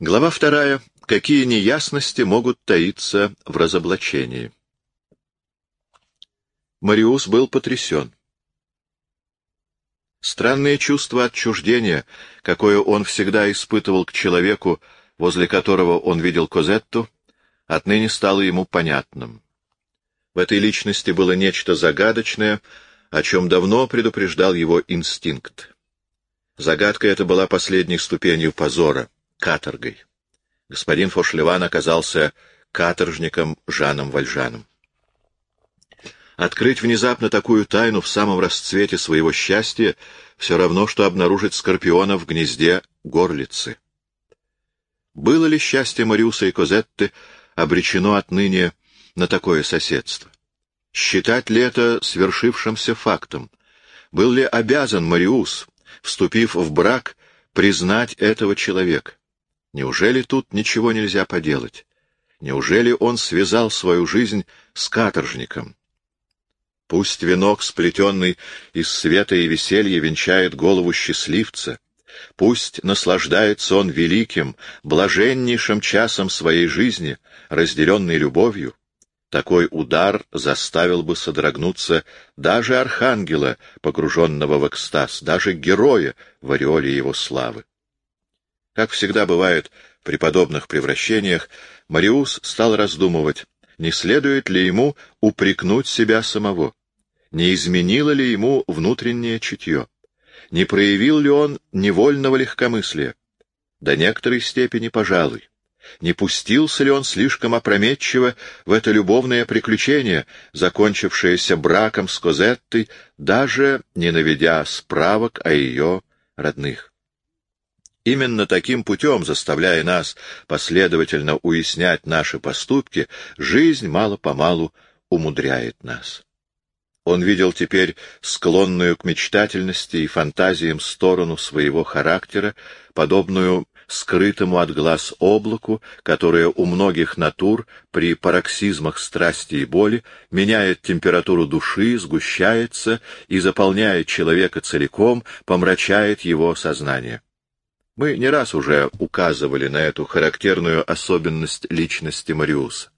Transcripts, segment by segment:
Глава вторая. Какие неясности могут таиться в разоблачении? Мариус был потрясен. Странное чувство отчуждения, какое он всегда испытывал к человеку, возле которого он видел Козетту, отныне стало ему понятным. В этой личности было нечто загадочное, о чем давно предупреждал его инстинкт. Загадка эта была последней ступенью позора — каторгой. Господин Фошлеван оказался каторжником Жаном Вальжаном. Открыть внезапно такую тайну в самом расцвете своего счастья все равно, что обнаружить скорпиона в гнезде горлицы. Было ли счастье Мариуса и Козетты обречено отныне на такое соседство? Считать ли это свершившимся фактом? Был ли обязан Мариус, вступив в брак, признать этого человека? Неужели тут ничего нельзя поделать? Неужели он связал свою жизнь с каторжником? Пусть венок, сплетенный из света и веселья, венчает голову счастливца, пусть наслаждается он великим, блаженнейшим часом своей жизни, разделенной любовью, такой удар заставил бы содрогнуться даже архангела, погруженного в экстаз, даже героя в ореоле его славы. Как всегда бывает при подобных превращениях, Мариус стал раздумывать, не следует ли ему упрекнуть себя самого, не изменило ли ему внутреннее чутье, не проявил ли он невольного легкомыслия. До некоторой степени, пожалуй. Не пустился ли он слишком опрометчиво в это любовное приключение, закончившееся браком с Козеттой, даже не наведя справок о ее родных? Именно таким путем, заставляя нас последовательно уяснять наши поступки, жизнь мало-помалу умудряет нас. Он видел теперь склонную к мечтательности и фантазиям сторону своего характера, подобную скрытому от глаз облаку, которое у многих натур при пароксизмах страсти и боли меняет температуру души, сгущается и, заполняет человека целиком, помрачает его сознание. Мы не раз уже указывали на эту характерную особенность личности Мариуса.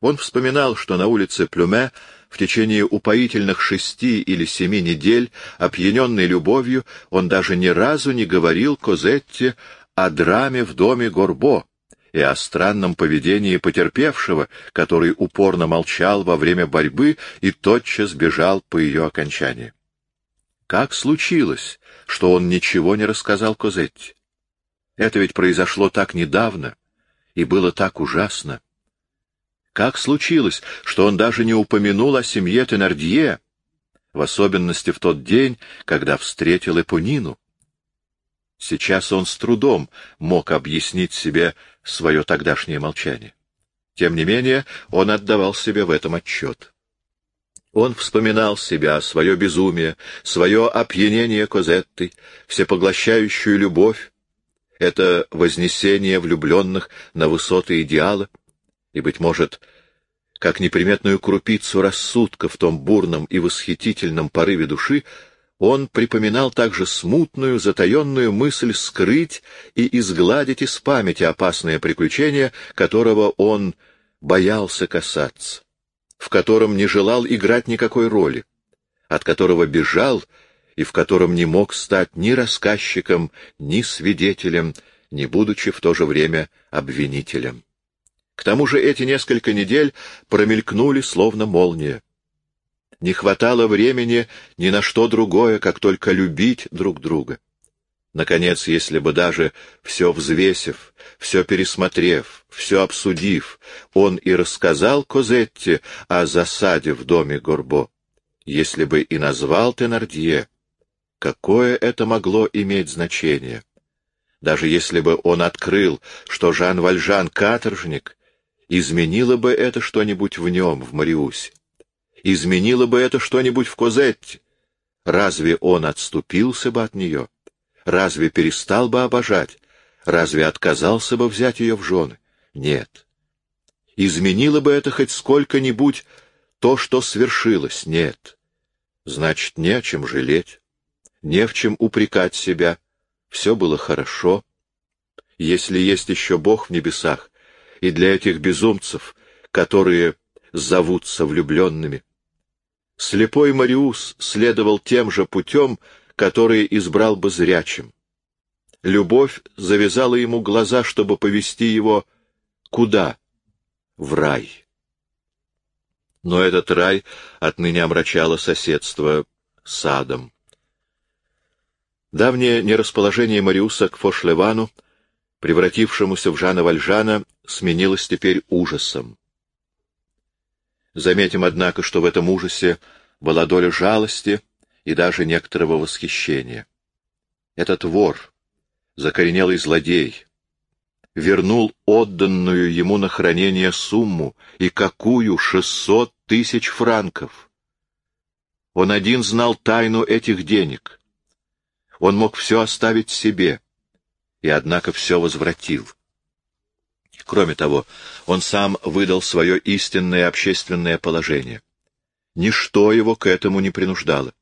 Он вспоминал, что на улице Плюме в течение упоительных шести или семи недель, опьяненный любовью, он даже ни разу не говорил Козетте о драме в доме Горбо и о странном поведении потерпевшего, который упорно молчал во время борьбы и тотчас бежал по ее окончании. Как случилось, что он ничего не рассказал Козетти? Это ведь произошло так недавно и было так ужасно. Как случилось, что он даже не упомянул о семье Тенардье, в особенности в тот день, когда встретил Эпонину? Сейчас он с трудом мог объяснить себе свое тогдашнее молчание. Тем не менее, он отдавал себе в этом отчет. Он вспоминал себя, свое безумие, свое опьянение Козеттой, всепоглощающую любовь, это вознесение влюбленных на высоты идеала, и, быть может, как неприметную крупицу рассудка в том бурном и восхитительном порыве души, он припоминал также смутную, затаенную мысль скрыть и изгладить из памяти опасное приключение, которого он боялся касаться в котором не желал играть никакой роли, от которого бежал и в котором не мог стать ни рассказчиком, ни свидетелем, не будучи в то же время обвинителем. К тому же эти несколько недель промелькнули словно молния. Не хватало времени ни на что другое, как только любить друг друга. Наконец, если бы даже все взвесив, все пересмотрев, все обсудив, он и рассказал Козетте о засаде в доме Горбо, если бы и назвал Тенардье, какое это могло иметь значение? Даже если бы он открыл, что Жан Вальжан — каторжник, изменило бы это что-нибудь в нем, в Мариусе? Изменило бы это что-нибудь в Козетте? Разве он отступился бы от нее? Разве перестал бы обожать? Разве отказался бы взять ее в жены? Нет. Изменило бы это хоть сколько-нибудь то, что свершилось? Нет. Значит, не о чем жалеть, не в чем упрекать себя. Все было хорошо. если есть еще Бог в небесах, и для этих безумцев, которые зовутся влюбленными. Слепой Мариус следовал тем же путем, который избрал бы зрячим. Любовь завязала ему глаза, чтобы повести его куда? В рай. Но этот рай отныне омрачало соседство с адом. Давнее нерасположение Мариуса к Фошлевану, превратившемуся в Жана Вальжана, сменилось теперь ужасом. Заметим, однако, что в этом ужасе была доля жалости и даже некоторого восхищения. Этот вор, закоренелый злодей, вернул отданную ему на хранение сумму, и какую — шестьсот тысяч франков. Он один знал тайну этих денег. Он мог все оставить себе, и однако все возвратил. Кроме того, он сам выдал свое истинное общественное положение. Ничто его к этому не принуждало.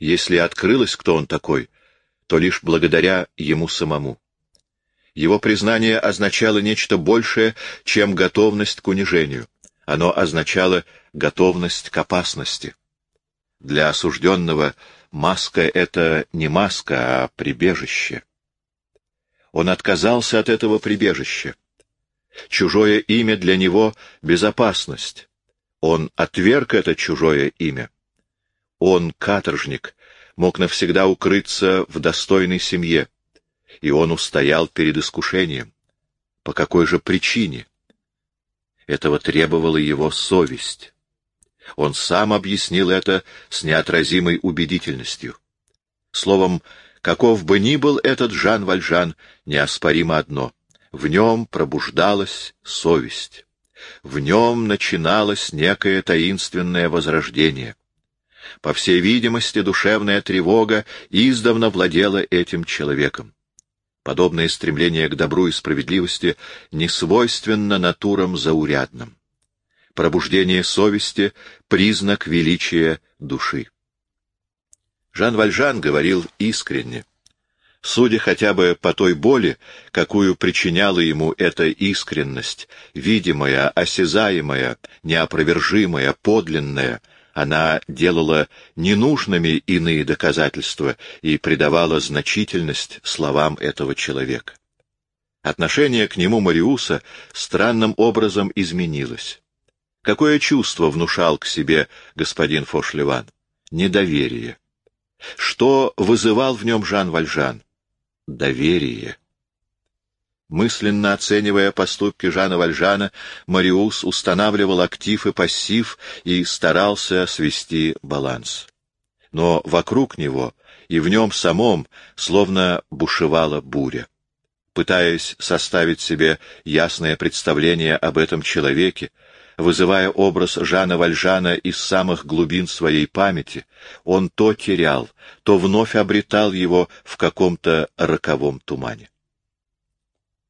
Если открылось, кто он такой, то лишь благодаря ему самому. Его признание означало нечто большее, чем готовность к унижению. Оно означало готовность к опасности. Для осужденного маска — это не маска, а прибежище. Он отказался от этого прибежища. Чужое имя для него — безопасность. Он отверг это чужое имя. Он, каторжник, мог навсегда укрыться в достойной семье, и он устоял перед искушением. По какой же причине? Этого требовала его совесть. Он сам объяснил это с неотразимой убедительностью. Словом, каков бы ни был этот Жан Вальжан, неоспоримо одно в нем пробуждалась совесть. В нем начиналось некое таинственное возрождение. По всей видимости, душевная тревога издавна владела этим человеком. Подобное стремление к добру и справедливости не свойственно натурам заурядным. Пробуждение совести — признак величия души. Жан Вальжан говорил искренне. Судя хотя бы по той боли, какую причиняла ему эта искренность, видимая, осязаемая, неопровержимая, подлинная, она делала ненужными иные доказательства и придавала значительность словам этого человека. Отношение к нему Мариуса странным образом изменилось. Какое чувство внушал к себе господин Фошлеван? Недоверие. Что вызывал в нем Жан Вальжан? доверие. Мысленно оценивая поступки Жана Вальжана, Мариус устанавливал актив и пассив и старался свести баланс. Но вокруг него и в нем самом словно бушевала буря. Пытаясь составить себе ясное представление об этом человеке, вызывая образ Жана Вальжана из самых глубин своей памяти, он то терял, то вновь обретал его в каком-то роковом тумане.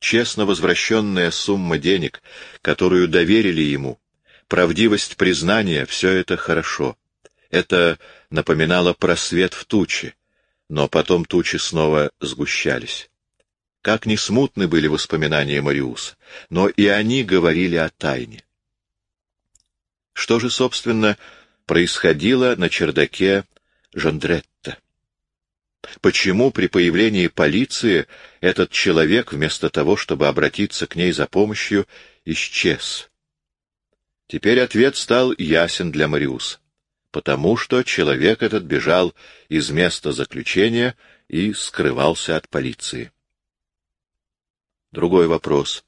Честно возвращенная сумма денег, которую доверили ему, правдивость признания — все это хорошо. Это напоминало просвет в туче, но потом тучи снова сгущались. Как ни смутны были воспоминания Мариуса, но и они говорили о тайне. Что же, собственно, происходило на чердаке Жондретта? Почему при появлении полиции этот человек, вместо того, чтобы обратиться к ней за помощью, исчез? Теперь ответ стал ясен для Мариуса. Потому что человек этот бежал из места заключения и скрывался от полиции. Другой вопрос.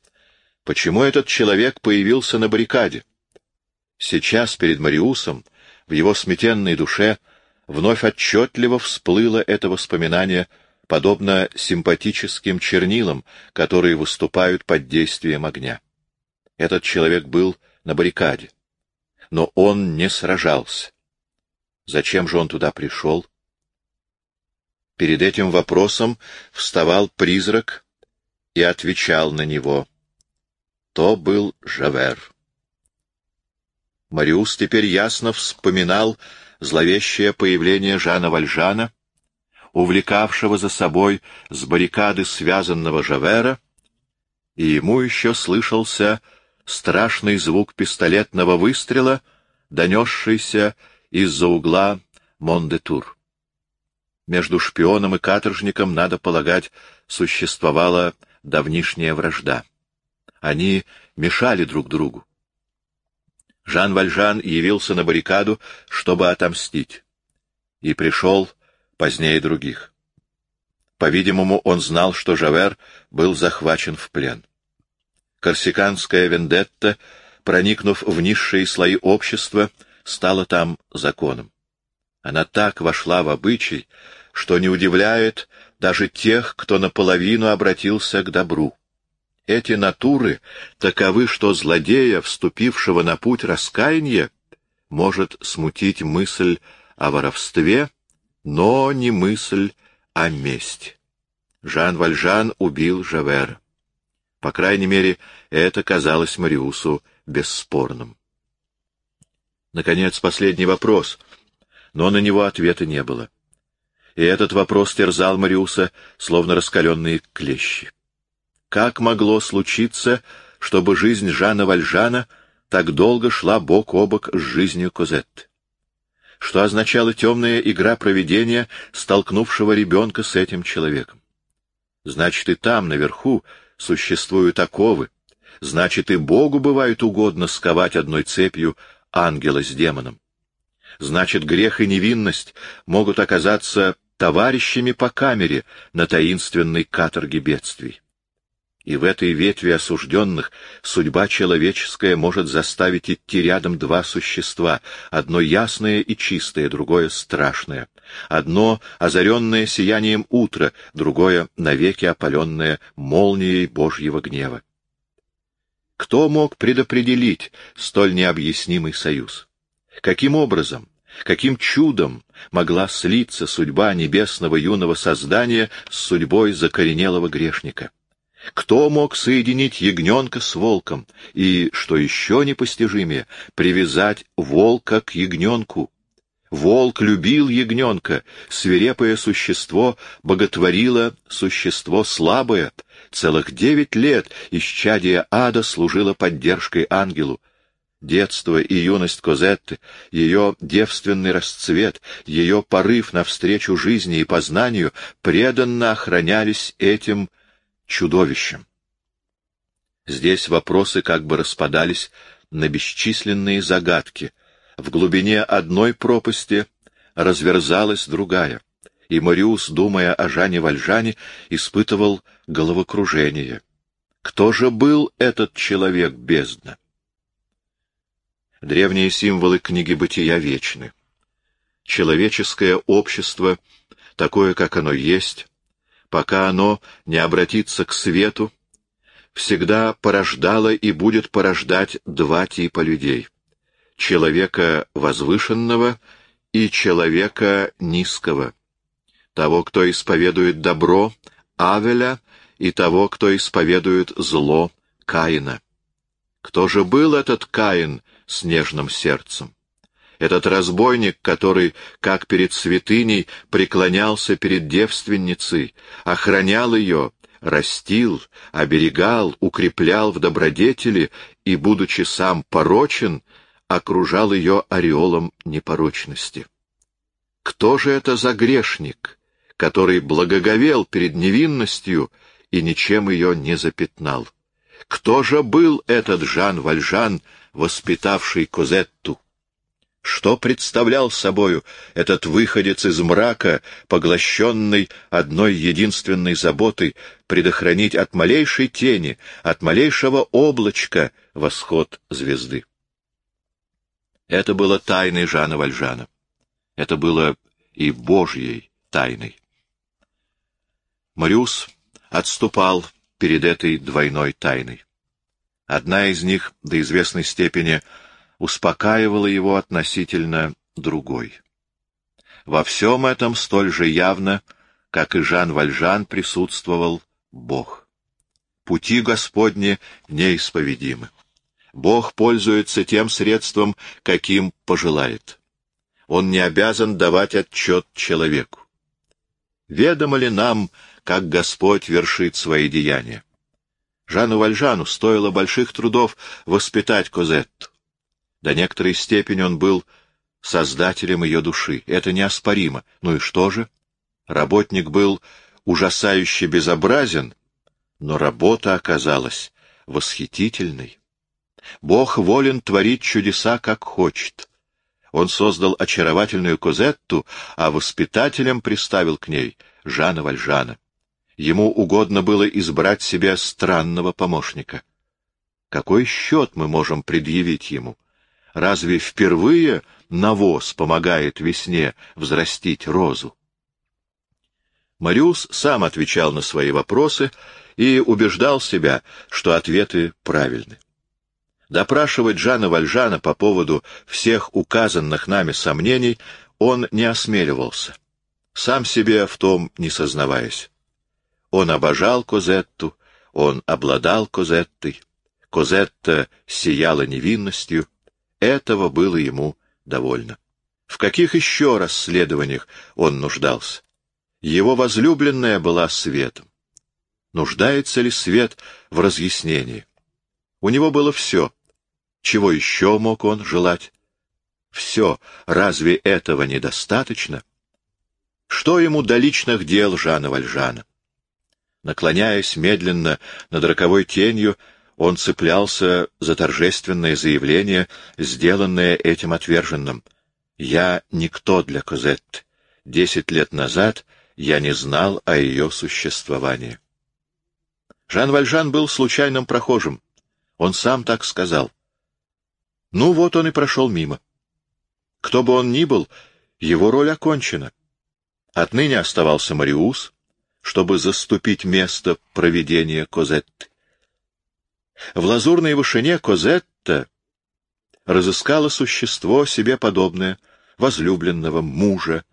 Почему этот человек появился на баррикаде? Сейчас перед Мариусом, в его сметенной душе, вновь отчетливо всплыло это воспоминание, подобно симпатическим чернилам, которые выступают под действием огня. Этот человек был на баррикаде, но он не сражался. Зачем же он туда пришел? Перед этим вопросом вставал призрак и отвечал на него. То был Жавер. Мариус теперь ясно вспоминал зловещее появление Жана Вальжана, увлекавшего за собой с баррикады связанного Жавера, и ему еще слышался страшный звук пистолетного выстрела, донесшийся из-за угла Мондетур. Между шпионом и каторжником, надо полагать, существовала давнишняя вражда. Они мешали друг другу. Жан Вальжан явился на баррикаду, чтобы отомстить, и пришел позднее других. По-видимому, он знал, что Жавер был захвачен в плен. Корсиканская вендетта, проникнув в низшие слои общества, стала там законом. Она так вошла в обычай, что не удивляет даже тех, кто наполовину обратился к добру. Эти натуры таковы, что злодея, вступившего на путь раскаяния, может смутить мысль о воровстве, но не мысль о мести. Жан Вальжан убил Жавера. По крайней мере, это казалось Мариусу бесспорным. Наконец, последний вопрос, но на него ответа не было. И этот вопрос терзал Мариуса, словно раскаленные клещи. Как могло случиться, чтобы жизнь Жана Вальжана так долго шла бок о бок с жизнью Козетты? Что означала темная игра провидения, столкнувшего ребенка с этим человеком? Значит, и там, наверху, существуют оковы. Значит, и Богу бывает угодно сковать одной цепью ангела с демоном. Значит, грех и невинность могут оказаться товарищами по камере на таинственной каторге бедствий. И в этой ветви осужденных судьба человеческая может заставить идти рядом два существа, одно ясное и чистое, другое страшное, одно озаренное сиянием утра, другое навеки опаленное молнией Божьего гнева. Кто мог предопределить столь необъяснимый союз? Каким образом, каким чудом могла слиться судьба небесного юного создания с судьбой закоренелого грешника? Кто мог соединить ягненка с волком и, что еще непостижимее, привязать волка к ягненку? Волк любил ягненка, свирепое существо боготворило существо слабое. Целых девять лет исчадие ада служило поддержкой ангелу. Детство и юность Козетты, ее девственный расцвет, ее порыв навстречу жизни и познанию преданно охранялись этим чудовищем. Здесь вопросы как бы распадались на бесчисленные загадки. В глубине одной пропасти разверзалась другая, и Мариус, думая о Жане Вальжане, испытывал головокружение. Кто же был этот человек бездна? Древние символы книги «Бытия» вечны. Человеческое общество, такое, как оно есть, пока оно не обратится к свету, всегда порождало и будет порождать два типа людей — человека возвышенного и человека низкого, того, кто исповедует добро, Авеля, и того, кто исповедует зло, Каина. Кто же был этот Каин с нежным сердцем? Этот разбойник, который, как перед святыней, преклонялся перед девственницей, охранял ее, растил, оберегал, укреплял в добродетели и, будучи сам порочен, окружал ее ореолом непорочности. Кто же это за грешник, который благоговел перед невинностью и ничем ее не запятнал? Кто же был этот Жан Вальжан, воспитавший Козетту? Что представлял собою этот выходец из мрака, поглощенный одной единственной заботой — предохранить от малейшей тени, от малейшего облачка восход звезды? Это было тайной Жана Вальжана. Это было и Божьей тайной. Мариус отступал перед этой двойной тайной. Одна из них до известной степени — успокаивало его относительно другой. Во всем этом столь же явно, как и Жан Вальжан, присутствовал Бог. Пути Господни неисповедимы. Бог пользуется тем средством, каким пожелает. Он не обязан давать отчет человеку. Ведомо ли нам, как Господь вершит свои деяния? Жану Вальжану стоило больших трудов воспитать Козетту. До некоторой степени он был создателем ее души. Это неоспоримо. Ну и что же? Работник был ужасающе безобразен, но работа оказалась восхитительной. Бог волен творить чудеса, как хочет. Он создал очаровательную Козетту, а воспитателем приставил к ней Жана Вальжана. Ему угодно было избрать себе странного помощника. Какой счет мы можем предъявить ему? Разве впервые навоз помогает весне взрастить розу? Мариус сам отвечал на свои вопросы и убеждал себя, что ответы правильны. Допрашивать Жана Вальжана по поводу всех указанных нами сомнений он не осмеливался, сам себе в том не сознаваясь. Он обожал Козетту, он обладал Козеттой, Козетта сияла невинностью, этого было ему довольно. В каких еще расследованиях он нуждался? Его возлюбленная была светом. Нуждается ли свет в разъяснении? У него было все чего еще мог он желать? Все, разве этого недостаточно? Что ему до личных дел Жана Вальжана? Наклоняясь медленно над роковой тенью, он цеплялся за торжественное заявление, сделанное этим отверженным. «Я никто для Козетты. Десять лет назад я не знал о ее существовании». Жан Вальжан был случайным прохожим. Он сам так сказал. Ну вот он и прошел мимо. Кто бы он ни был, его роль окончена. Отныне оставался Мариус, чтобы заступить место проведения Козетты. В лазурной вышине Козетта разыскала существо себе подобное, возлюбленного мужа,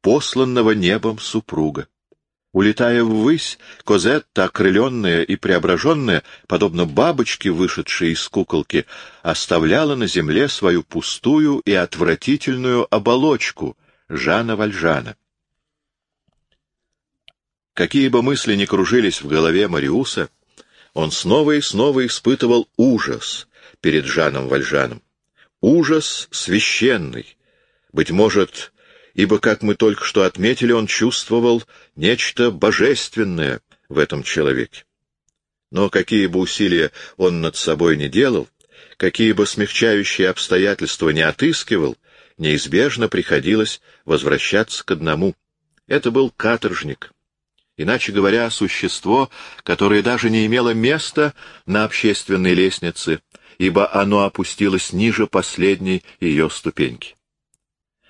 посланного небом супруга. Улетая ввысь, Козетта, окрыленная и преображенная, подобно бабочке, вышедшей из куколки, оставляла на земле свою пустую и отвратительную оболочку Жана Вальжана. Какие бы мысли ни кружились в голове Мариуса, он снова и снова испытывал ужас перед Жаном Вальжаном. Ужас священный, быть может, ибо, как мы только что отметили, он чувствовал нечто божественное в этом человеке. Но какие бы усилия он над собой не делал, какие бы смягчающие обстоятельства не отыскивал, неизбежно приходилось возвращаться к одному. Это был каторжник. Иначе говоря, существо, которое даже не имело места на общественной лестнице, ибо оно опустилось ниже последней ее ступеньки.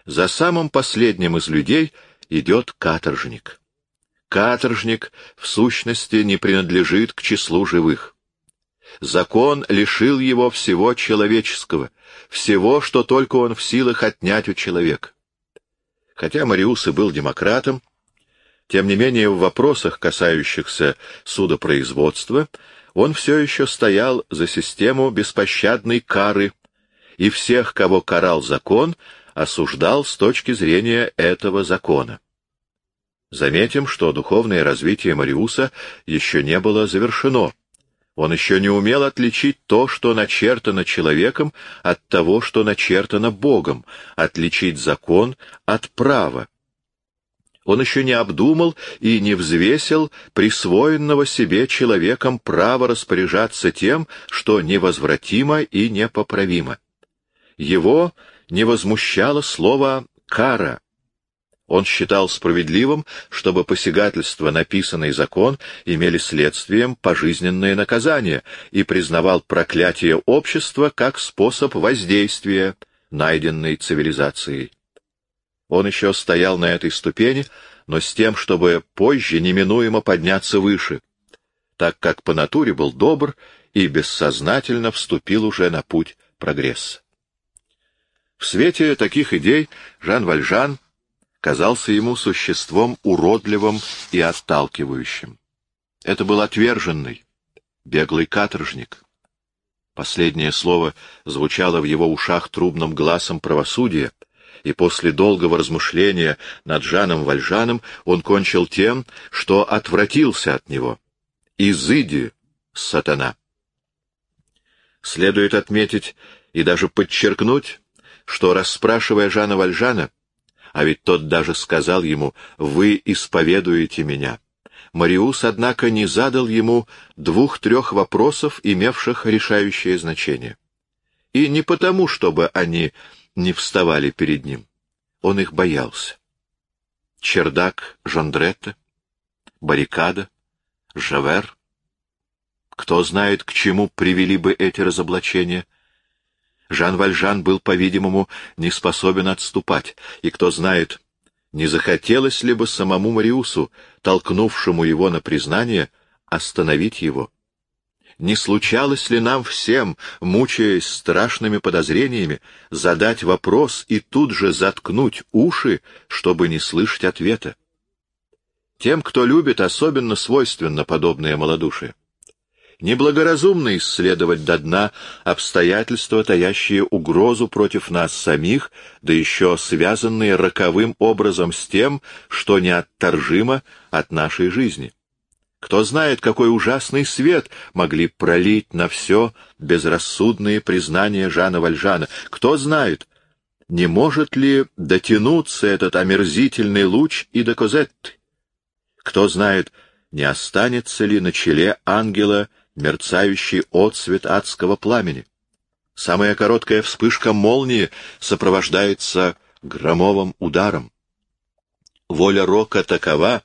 За самым последним из людей идет каторжник. Каторжник, в сущности, не принадлежит к числу живых. Закон лишил его всего человеческого, всего, что только он в силах отнять у человека. Хотя Мариус и был демократом, тем не менее в вопросах, касающихся судопроизводства, он все еще стоял за систему беспощадной кары, и всех, кого карал закон, осуждал с точки зрения этого закона. Заметим, что духовное развитие Мариуса еще не было завершено. Он еще не умел отличить то, что начертано человеком, от того, что начертано Богом, отличить закон от права. Он еще не обдумал и не взвесил присвоенного себе человеком право распоряжаться тем, что невозвратимо и непоправимо. Его не возмущало слово «кара». Он считал справедливым, чтобы посягательства на писанный закон имели следствием пожизненное наказание и признавал проклятие общества как способ воздействия, найденной цивилизацией. Он еще стоял на этой ступени, но с тем, чтобы позже неминуемо подняться выше, так как по натуре был добр и бессознательно вступил уже на путь прогресса. В свете таких идей Жан Вальжан казался ему существом уродливым и отталкивающим. Это был отверженный, беглый каторжник. Последнее слово звучало в его ушах трубным глазом правосудия, и после долгого размышления над Жаном Вальжаном он кончил тем, что отвратился от него. «Изыди, сатана. Следует отметить и даже подчеркнуть, что, расспрашивая Жана Вальжана, а ведь тот даже сказал ему «Вы исповедуете меня», Мариус, однако, не задал ему двух-трех вопросов, имевших решающее значение. И не потому, чтобы они не вставали перед ним. Он их боялся. Чердак Жондретта, баррикада, Жавер. Кто знает, к чему привели бы эти разоблачения. Жан Вальжан был, по-видимому, не способен отступать, и кто знает, не захотелось ли бы самому Мариусу, толкнувшему его на признание, остановить его. Не случалось ли нам всем, мучаясь страшными подозрениями, задать вопрос и тут же заткнуть уши, чтобы не слышать ответа? Тем, кто любит, особенно свойственно подобное малодушие. Неблагоразумно исследовать до дна обстоятельства, таящие угрозу против нас самих, да еще связанные роковым образом с тем, что неотторжимо от нашей жизни. Кто знает, какой ужасный свет могли пролить на все безрассудные признания Жана Вальжана. Кто знает, не может ли дотянуться этот омерзительный луч и до Козетты. Кто знает, не останется ли на челе ангела мерцающий отсвет адского пламени. Самая короткая вспышка молнии сопровождается громовым ударом. Воля Рока такова,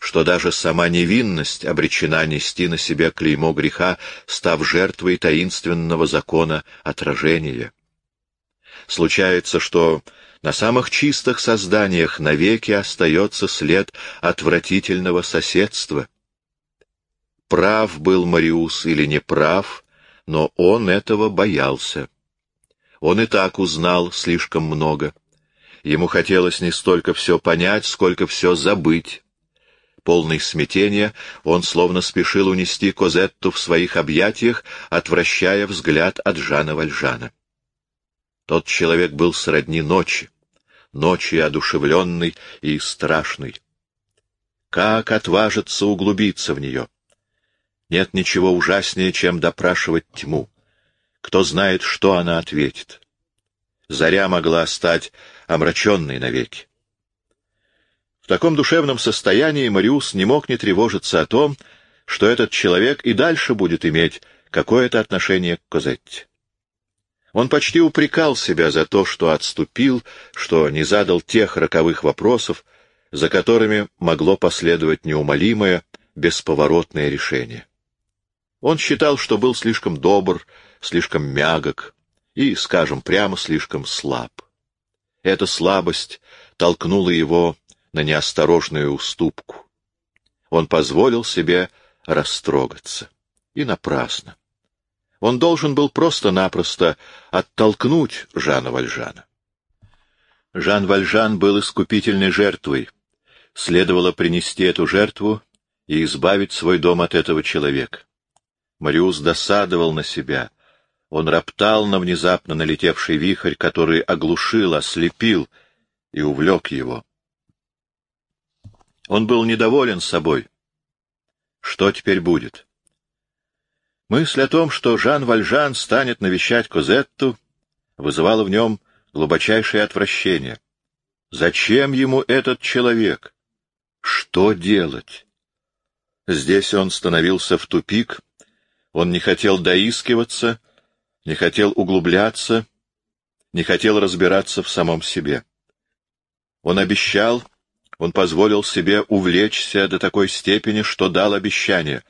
что даже сама невинность обречена нести на себе клеймо греха, став жертвой таинственного закона отражения. Случается, что на самых чистых созданиях навеки остается след отвратительного соседства — Прав был Мариус или не прав, но он этого боялся. Он и так узнал слишком много. Ему хотелось не столько все понять, сколько все забыть. Полный смятения, он словно спешил унести Козетту в своих объятиях, отвращая взгляд от Жана Вальжана. Тот человек был сродни ночи, ночи одушевленной и страшной. Как отважиться углубиться в нее? Нет ничего ужаснее, чем допрашивать тьму. Кто знает, что она ответит. Заря могла стать омраченной навеки. Таком душевном состоянии Мариус не мог не тревожиться о том, что этот человек и дальше будет иметь какое-то отношение к Козетте. Он почти упрекал себя за то, что отступил, что не задал тех роковых вопросов, за которыми могло последовать неумолимое, бесповоротное решение. Он считал, что был слишком добр, слишком мягок и, скажем прямо, слишком слаб. Эта слабость толкнула его на неосторожную уступку. Он позволил себе растрогаться. И напрасно. Он должен был просто-напросто оттолкнуть Жана Вальжана. Жан Вальжан был искупительной жертвой. Следовало принести эту жертву и избавить свой дом от этого человека. Мариус досадовал на себя. Он роптал на внезапно налетевший вихрь, который оглушил, ослепил и увлек его. Он был недоволен собой. Что теперь будет? Мысль о том, что Жан Вальжан станет навещать Козетту, вызывала в нем глубочайшее отвращение. Зачем ему этот человек? Что делать? Здесь он становился в тупик, он не хотел доискиваться, не хотел углубляться, не хотел разбираться в самом себе. Он обещал, он позволил себе увлечься до такой степени, что дал обещание,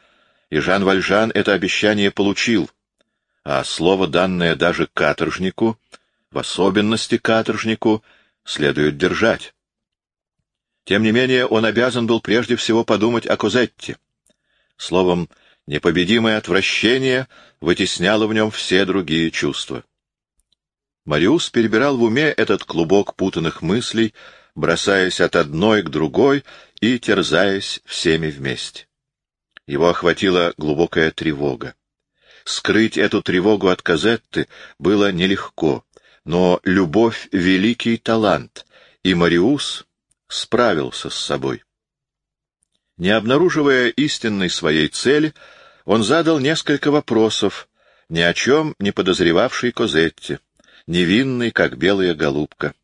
и Жан Вальжан это обещание получил, а слово, данное даже каторжнику, в особенности каторжнику, следует держать. Тем не менее, он обязан был прежде всего подумать о Козетте. Словом, Непобедимое отвращение вытесняло в нем все другие чувства. Мариус перебирал в уме этот клубок путанных мыслей, бросаясь от одной к другой и терзаясь всеми вместе. Его охватила глубокая тревога. Скрыть эту тревогу от Казетты было нелегко, но любовь — великий талант, и Мариус справился с собой. Не обнаруживая истинной своей цели, Он задал несколько вопросов, ни о чем не подозревавший Козетти, невинный, как белая голубка.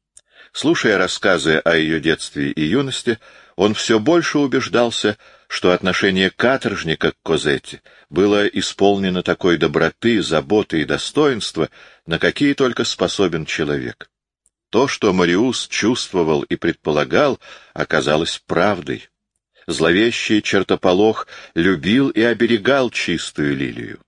Слушая рассказы о ее детстве и юности, он все больше убеждался, что отношение каторжника к Козетти было исполнено такой доброты, заботы и достоинства, на какие только способен человек. То, что Мариус чувствовал и предполагал, оказалось правдой. Зловещий чертополох любил и оберегал чистую лилию.